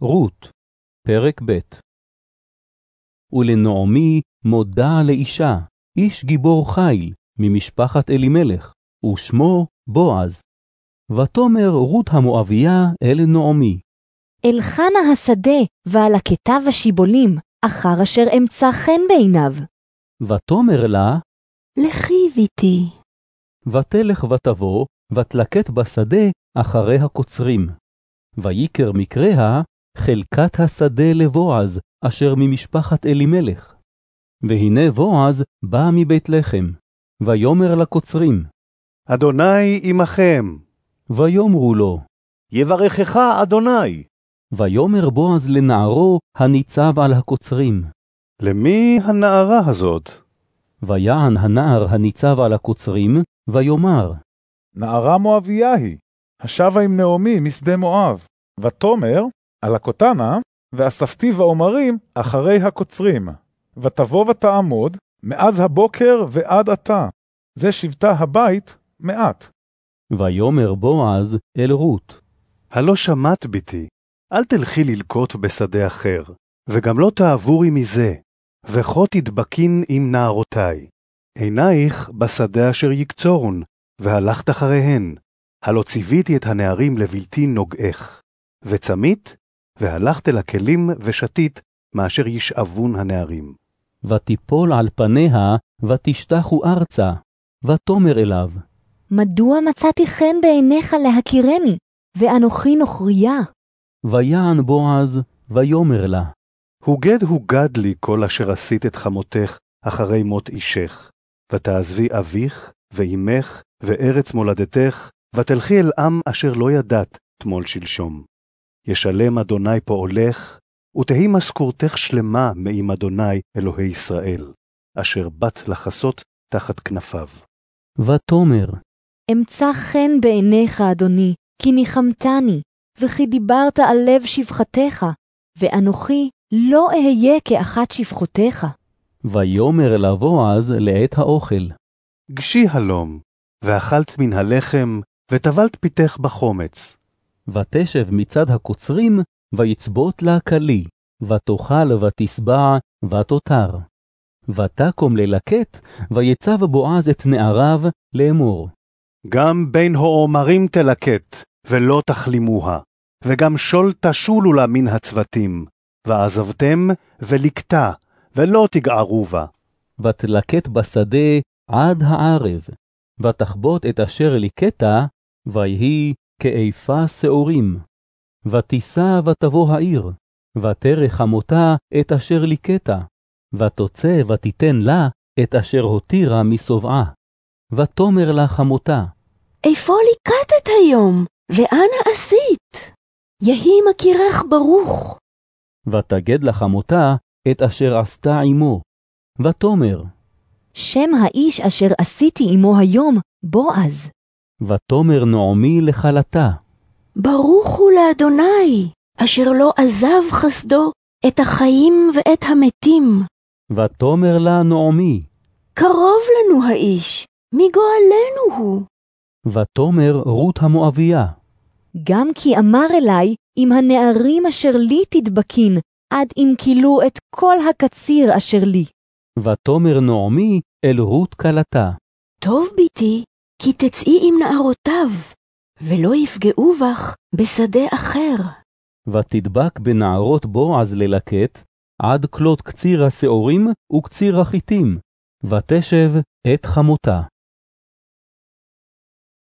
רות, פרק ב' ולנעמי מודה לאישה, איש גיבור חיל, ממשפחת אלימלך, ושמו בועז. ותאמר רות המואביה אל נעמי, אלך נא השדה, והלקטיו השיבולים, אחר אשר אמצא חן בעיניו. ותאמר לה, לכי ביתי. ותלך ותבוא, ותלקט בשדה אחרי הקוצרים. ויקר מקריה חלקת השדה לבועז, אשר ממשפחת אלימלך. והנה בועז בא מבית לחם, ויאמר לקוצרים, אדוני עמכם, ויאמרו לו, יברכך אדוני. ויאמר בועז לנערו הניצב על הקוצרים. למי הנערה הזאת? ויען הנער הניצב על הקוצרים, ויאמר, נערה מואביה היא, השבה עם נעמי משדה מואב, ותאמר, על הקוטנה, ואספתי ואומרים אחרי הקוצרים, ותבוא ותעמוד, מאז הבוקר ועד עתה, זה שבטה הבית מעט. ויאמר בועז אל רות, הלא שמעת ביתי, אל תלכי ללקוט בשדה אחר, וגם לא תעבורי מזה, וכה תדבקין עם נערותי. עינייך בשדה אשר יקצורון, והלכת אחריהן. הלא ציוויתי את הנערים לבלתי נוגעך. וצמית, והלכת אל הכלים ושתית, מאשר ישאבון הנערים. ותיפול על פניה, ותשתחו ארצה. ותאמר אליו, מדוע מצאתי חן בעיניך להכירני, ואנוכי נוכריה? ויען בועז, ויאמר לה, הוגד הוגד לי כל אשר עשית את חמותך אחרי מות אישך. ותעזבי אביך, ואימך, וארץ מולדתך, ותלכי אל עם אשר לא ידעת תמול שלשום. ישלם אדוני פועלך, ותהי משכורתך שלמה מעם אדוני אלוהי ישראל, אשר באת לחסות תחת כנפיו. ותאמר, אמצא חן בעיניך, אדוני, כי ניחמתני, וכי דיברת על לב שפחתך, ואנוכי לא אהיה כאחת שפחותיך. ויאמר לה בועז לעת האוכל, גשי הלום, ואכלת מן הלחם, וטבלת פיתך בחומץ. ותשב מצד הקוצרים, ויצבות לה כלי, ותאכל ותשבע, ותותר. ותקום ללקט, ויצב בועז את נעריו לאמור. גם בין העומרים תלקט, ולא תכלימוה, וגם שול תשולו לה מן הצוותים, ועזבתם ולקטה, ולא תגערו בה. ותלקט בשדה עד הערב, ותחבוט את אשר ליקטה, ויהי כאיפה שעורים. ותישא ותבוא העיר, ותרך חמותה את אשר ליקטה, ותוצא ותיתן לה את אשר הותירה משובעה. ותאמר לה חמותה, איפה ליקטת היום, ואנה עשית? יהי מכירך ברוך. ותגד לחמותה את אשר עשתה עמו. ותאמר, שם האיש אשר עשיתי עמו היום, בועז. ותאמר נעמי לכלתה, ברוך הוא לאדוני, אשר לא עזב חסדו את החיים ואת המתים. ותאמר לה נעמי, קרוב לנו האיש, מגואלנו הוא. ותאמר רות המואביה, גם כי אמר אלי, אם הנערים אשר לי תדבקין, עד אם כילו את כל הקציר אשר לי. ותאמר נעמי אל רות כלתה, טוב ביתי, כי תצאי עם נערותיו, ולא יפגעו בך בשדה אחר. ותדבק בנערות בועז ללקט, עד כלות קציר השעורים וקציר החיטים, ותשב את חמותה.